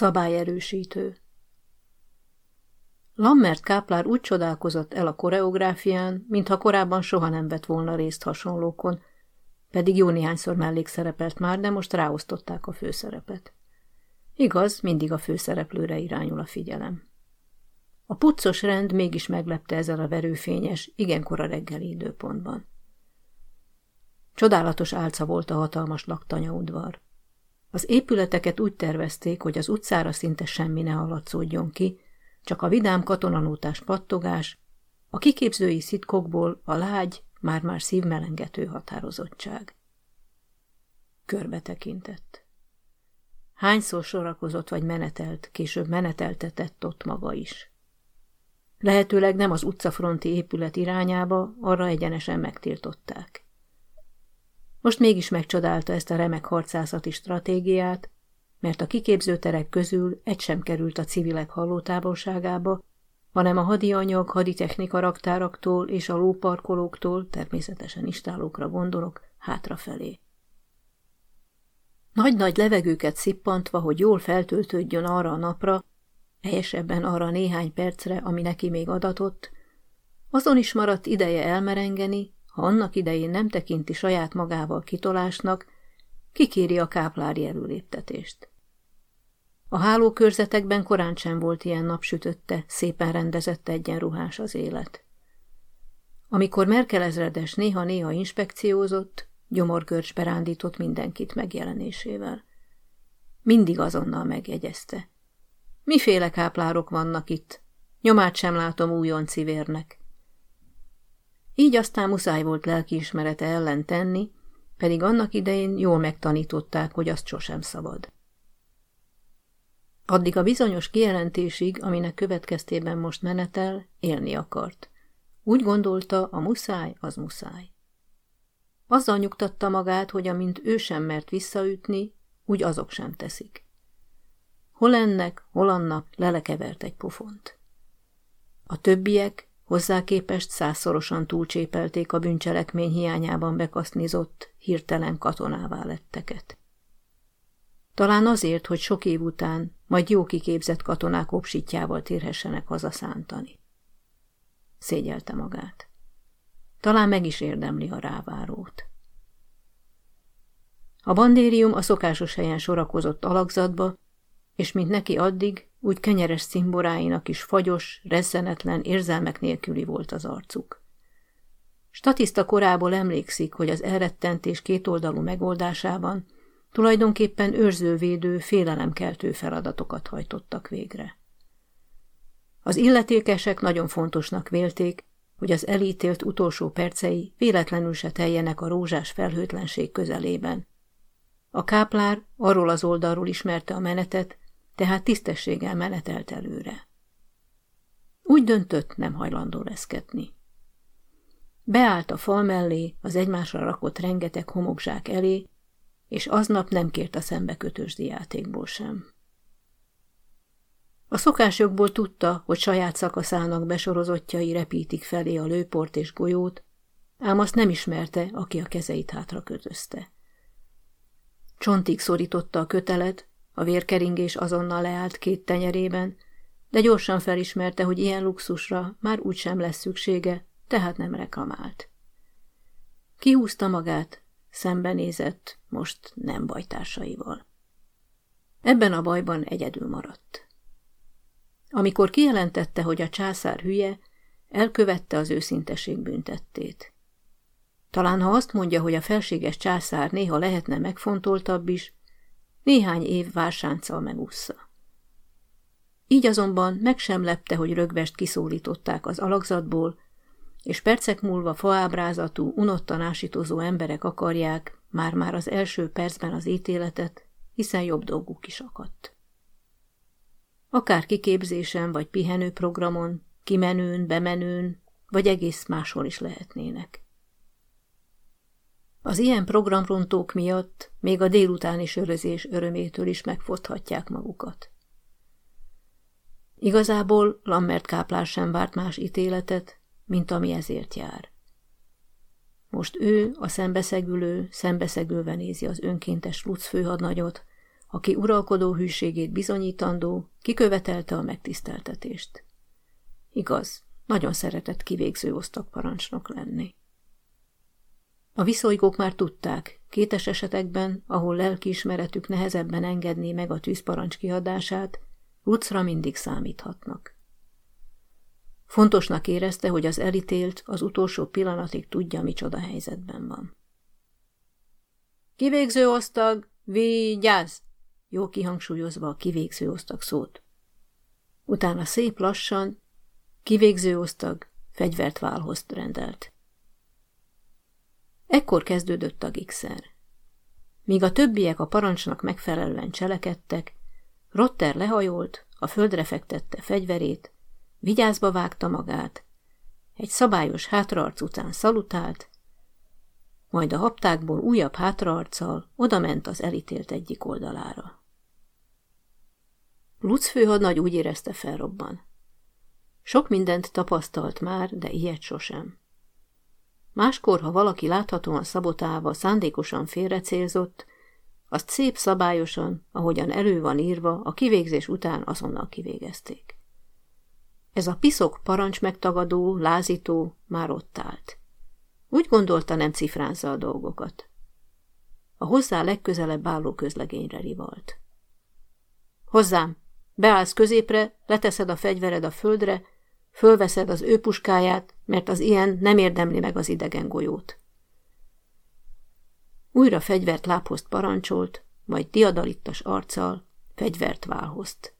Szabályerősítő Lammert Káplár úgy csodálkozott el a koreográfián, mintha korábban soha nem vett volna részt hasonlókon, pedig jó néhányszor mellékszerepelt már, de most ráosztották a főszerepet. Igaz, mindig a főszereplőre irányul a figyelem. A puccos rend mégis meglepte ezzel a verőfényes, igen kora reggeli időpontban. Csodálatos álca volt a hatalmas laktanyaudvar. Az épületeket úgy tervezték, hogy az utcára szinte semmi ne hallatszódjon ki, csak a vidám katonanótás pattogás, a kiképzői szitkokból a lágy, már-már szívmelengető határozottság. Körbe tekintett. Hányszor sorakozott vagy menetelt, később meneteltetett ott maga is. Lehetőleg nem az utcafronti épület irányába, arra egyenesen megtiltották. Most mégis megcsodálta ezt a remek harcászati stratégiát, mert a kiképzőterek közül egy sem került a civilek hallótávolságába, hanem a hadianyag, haditechnika raktáraktól és a lóparkolóktól, természetesen istálókra gondolok, hátrafelé. Nagy-nagy levegőket szippantva, hogy jól feltöltődjön arra a napra, helyesebben arra néhány percre, ami neki még adatott, azon is maradt ideje elmerengeni, ha annak idején nem tekinti saját magával kitolásnak, kikéri a káplári előléptetést. A hálókörzetekben korán sem volt ilyen napsütötte, szépen rendezett egyenruhás az élet. Amikor Merkel ezredes néha-néha inspekciózott, gyomorgörcsbe rándított mindenkit megjelenésével. Mindig azonnal megjegyezte. Miféle káplárok vannak itt? Nyomát sem látom újon civérnek. Így aztán muszáj volt lelkiismerete ellen tenni, pedig annak idején jól megtanították, hogy azt sosem szabad. Addig a bizonyos kijelentésig, aminek következtében most menetel, élni akart. Úgy gondolta, a muszáj, az muszáj. Azzal nyugtatta magát, hogy amint ő sem mert visszaütni, úgy azok sem teszik. Hol ennek, hol annak lelekevert egy pofont. A többiek hozzá képest százszorosan túlcsépelték a bűncselekmény hiányában bekasznizott, hirtelen katonává letteket. Talán azért, hogy sok év után majd jó kiképzett katonák obsítjával térhessenek hazaszántani. Szégyelte magát. Talán meg is érdemli a rávárót. A bandérium a szokásos helyen sorakozott alakzatba, és mint neki addig, úgy kenyeres szimboráinak is fagyos, rezzenetlen, érzelmek nélküli volt az arcuk. Statiszta korából emlékszik, hogy az elrettentés kétoldalú megoldásában Tulajdonképpen őrzővédő, félelemkeltő feladatokat hajtottak végre. Az illetékesek nagyon fontosnak vélték, hogy az elítélt utolsó percei véletlenül se teljenek a rózsás felhőtlenség közelében. A káplár arról az oldalról ismerte a menetet, tehát tisztességgel menetelt előre. Úgy döntött, nem hajlandó leszketni. Beállt a fal mellé, az egymásra rakott rengeteg homokzsák elé, és aznap nem kért a szembekötősdi játékból sem. A szokásokból tudta, hogy saját szakaszának besorozottjai repítik felé a lőport és golyót, ám azt nem ismerte, aki a kezeit hátra kötözte. Csontig szorította a kötelet, a vérkeringés azonnal leállt két tenyerében, de gyorsan felismerte, hogy ilyen luxusra már úgysem lesz szüksége, tehát nem reklamált. Kihúzta magát, szembenézett, most nem bajtársaival. Ebben a bajban egyedül maradt. Amikor kijelentette, hogy a császár hülye, elkövette az őszinteség büntettét. Talán ha azt mondja, hogy a felséges császár néha lehetne megfontoltabb is, néhány év vársánccal megúszza. Így azonban meg sem lepte, hogy rögvest kiszólították az alakzatból, és percek múlva faábrázatú, unottan ásítozó emberek akarják már-már az első percben az ítéletet, hiszen jobb dolguk is akadt. Akár kiképzésen vagy pihenőprogramon, kimenőn, bemenőn, vagy egész máshol is lehetnének. Az ilyen programrontók miatt még a délutáni sörözés örömétől is megfothatják magukat. Igazából Lambert káplár sem várt más ítéletet, mint ami ezért jár. Most ő, a szembeszegülő, szembeszegülve nézi az önkéntes Lutz főhadnagyot, aki uralkodó hűségét bizonyítandó, kikövetelte a megtiszteltetést. Igaz, nagyon szeretett kivégző osztagparancsnok lenni. A viszolygók már tudták, kétes esetekben, ahol lelkiismeretük nehezebben engedné meg a tűzparancs kiadását, Lucra mindig számíthatnak. Fontosnak érezte, hogy az elítélt az utolsó pillanatig tudja, micsoda helyzetben van. Kivégző osztag, vigyázz! Jó kihangsúlyozva a kivégző osztag szót. Utána szép lassan, kivégző osztag, fegyvert válhoz rendelt. Ekkor kezdődött a gigszer. Míg a többiek a parancsnak megfelelően cselekedtek, Rotter lehajolt, a földre fektette fegyverét, vigyázba vágta magát, egy szabályos hátraarc után szalutált, majd a haptákból újabb hátraarccal odament az elítélt egyik oldalára. Luc főhadnagy úgy érezte felrobban. Sok mindent tapasztalt már, de ilyet sosem. Máskor, ha valaki láthatóan szabotálva szándékosan félrecélzott, azt szép szabályosan, ahogyan elő van írva, a kivégzés után azonnal kivégezték. Ez a piszok parancs megtagadó, lázító már ott állt. Úgy gondolta, nem cifrázza a dolgokat. A hozzá legközelebb álló közlegényre rivalt. Hozzám! Beállsz középre, leteszed a fegyvered a földre, fölveszed az ő puskáját, mert az ilyen nem érdemli meg az idegen golyót. Újra fegyvert lábhozt parancsolt, majd diadalittas arccal fegyvert válhozt.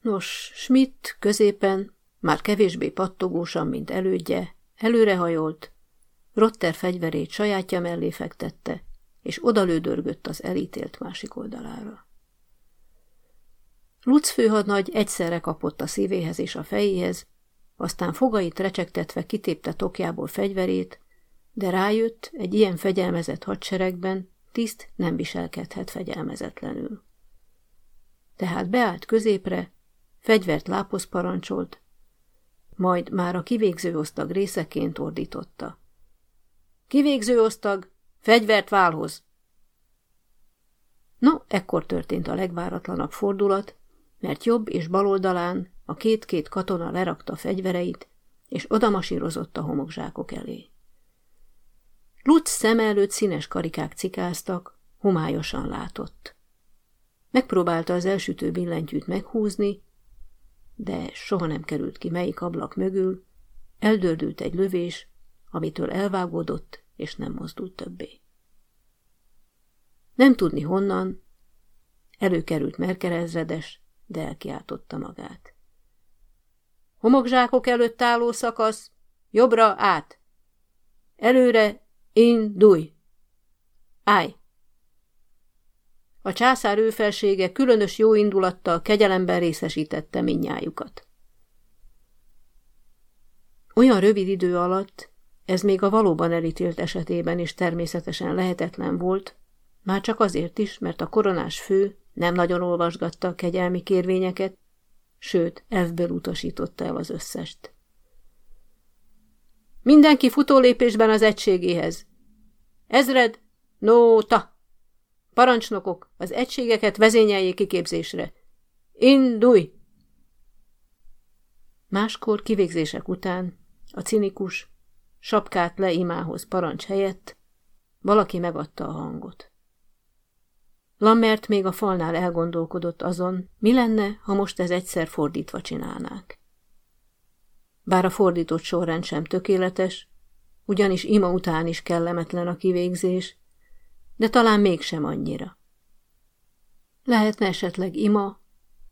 Nos, Schmidt középen, már kevésbé pattogósan, mint elődje, előrehajolt, Rotter fegyverét sajátja mellé fektette, és odalődörgött az elítélt másik oldalára. Lutz főhadnagy egyszerre kapott a szívéhez és a fejéhez, aztán fogait recsegtetve kitépte tokjából fegyverét, de rájött, egy ilyen fegyelmezett hadseregben tiszt nem viselkedhet fegyelmezetlenül. Tehát beállt középre, fegyvert láphoz parancsolt, majd már a kivégző osztag részeként ordította. Kivégző osztag, fegyvert válhoz! No, ekkor történt a legváratlanabb fordulat, mert jobb és bal oldalán a két-két katona lerakta fegyvereit, és odamasírozott a homokzsákok elé. Lutz szem előtt színes karikák cikáztak, homályosan látott. Megpróbálta az elsütő billentyűt meghúzni, de soha nem került ki melyik ablak mögül, eldördült egy lövés, amitől elvágódott, és nem mozdult többé. Nem tudni honnan, előkerült Merkerezredes, de elkiáltotta magát. Homokzsákok előtt álló szakasz, jobbra át. Előre, indulj! Állj! A császár őfelsége különös jó indulattal kegyelemben részesítette minnyájukat. Olyan rövid idő alatt, ez még a valóban elítélt esetében is természetesen lehetetlen volt, már csak azért is, mert a koronás fő nem nagyon olvasgatta a kegyelmi kérvényeket, sőt, elfből utasította el az összest. Mindenki futólépésben az egységéhez. Ezred, nóta! Parancsnokok, az egységeket vezényeljék kiképzésre. Indulj! Máskor kivégzések után a cinikus, sapkát le imához parancs helyett valaki megadta a hangot. Lambert még a falnál elgondolkodott azon, mi lenne, ha most ez egyszer fordítva csinálnák. Bár a fordított sorrend sem tökéletes, ugyanis ima után is kellemetlen a kivégzés, de talán mégsem annyira. Lehetne esetleg ima,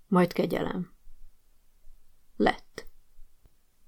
majd kegyelem.